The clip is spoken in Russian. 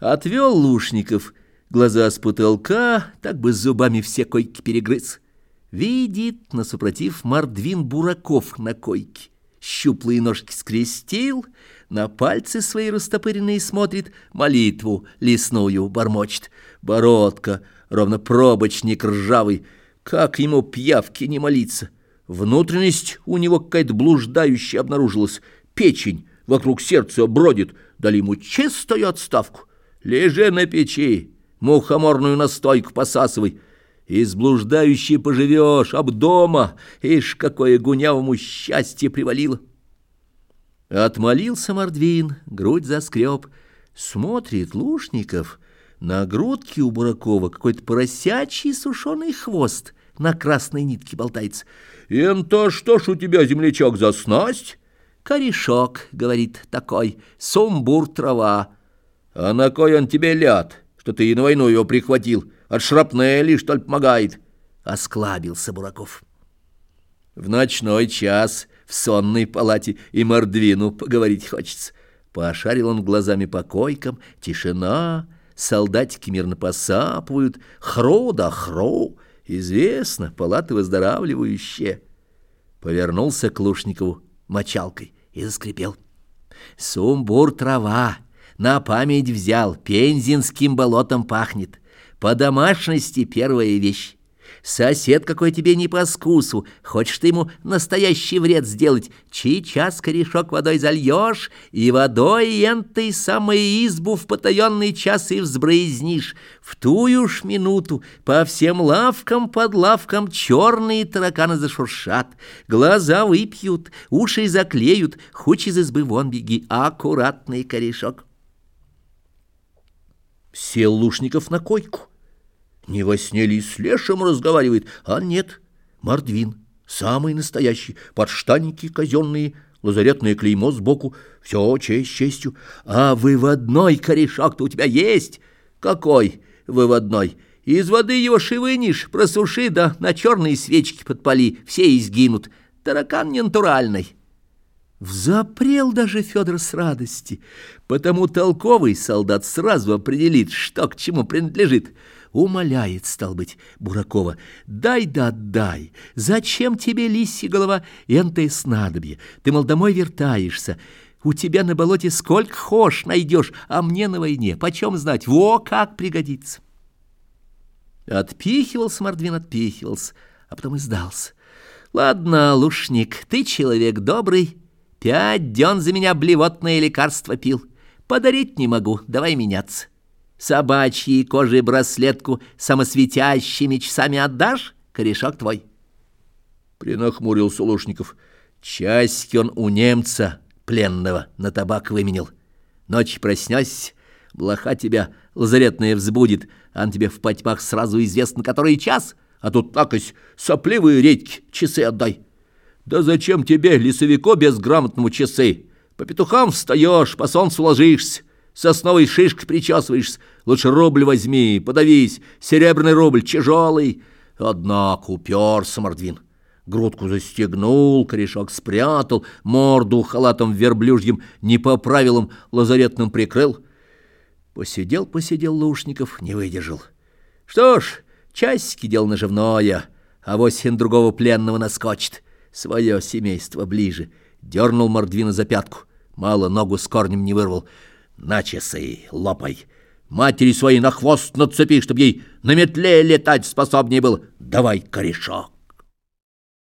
Отвел Лушников глаза с потолка, так бы зубами все койки перегрыз. Видит, насупротив, мордвин Бураков на койке. Щуплые ножки скрестил, на пальцы свои растопыренные смотрит, молитву лесную бормочет. Бородка, ровно пробочник ржавый, как ему пьявки не молиться. Внутренность у него какая-то блуждающая обнаружилась, печень вокруг сердца бродит, дали ему чистую отставку. Лежи на печи, мухоморную настойку посасывай, из блуждающей поживешь, об дома, ишь, какое гунявому счастье привалило. Отмолился Мордвин, грудь заскреб, смотрит Лушников, на грудке у Буракова какой-то поросячий сушеный хвост на красной нитке болтается. «Эн-то что ж у тебя, землячок, за снасть?» «Корешок», — говорит такой, — «сумбур трава». «А на кой он тебе ляд, что ты и на войну его прихватил? От шрапнели, что ли, помогает?» Осклабился Бураков. В ночной час в сонной палате и мордвину поговорить хочется. Пошарил он глазами по койкам, тишина, солдатики мирно посапывают, хру да хру, известно, палаты выздоравливающие. Повернулся к Лушникову мочалкой и заскрипел. Сумбур трава, на память взял, пензенским болотом пахнет. По домашности первая вещь. Сосед какой тебе не по скусу, хочешь ты ему настоящий вред сделать, сейчас корешок водой зальешь, и водой энтой самой избу в потаенный час и взбрызнишь. В тую ж минуту по всем лавкам под лавкам черные тараканы зашуршат, глаза выпьют, уши заклеют, хоть из избы вон беги, аккуратный корешок. Сел Лушников на койку. Не во сне ли с лешим разговаривает? А нет, мордвин, самый настоящий, подштанники казенные, лазаретное клеймо сбоку, все честь честью. А выводной корешок-то у тебя есть? Какой выводной? Из воды его шивынишь, просуши, да на черные свечки подпали, все изгинут. Таракан не натуральный. Взапрел даже Федор с радости, потому толковый солдат сразу определит, что к чему принадлежит. Умоляет, стал быть, Буракова, дай да дай, зачем тебе лисья голова энтое снадобье? Ты, мол, домой вертаешься, у тебя на болоте сколько хошь найдешь, а мне на войне, почем знать, во как пригодится. Отпихивался Мордвин, отпихивался, а потом и сдался. Ладно, лушник, ты человек добрый, Пять дён за меня блевотное лекарство пил. Подарить не могу, давай меняться. Собачьи кожи браслетку самосветящими часами отдашь? Корешок твой. Принахмурился Лушников. Часики он у немца пленного на табак выменил. Ночь проснешься, блоха тебя лазаретная взбудет, а тебе в потьмах сразу известно, который час, а тут такось сопливые редьки, часы отдай. Да зачем тебе, лесовику безграмотному, часы? По петухам встаешь, по солнцу ложишься, сосновой шишкой причесываешься. Лучше рубль возьми, подавись, серебряный рубль, тяжелый. Однако уперся Мордвин. Грудку застегнул, корешок спрятал, морду халатом верблюжьим, не по правилам лазаретным прикрыл. Посидел, посидел Лушников, не выдержал. Что ж, часики дел наживное, а восемь другого пленного наскочит свое семейство ближе. Дернул Мордвина за пятку. Мало ногу с корнем не вырвал. На часы, лопай. Матери своей на хвост нацепи, чтоб ей на метле летать способнее был. Давай корешок.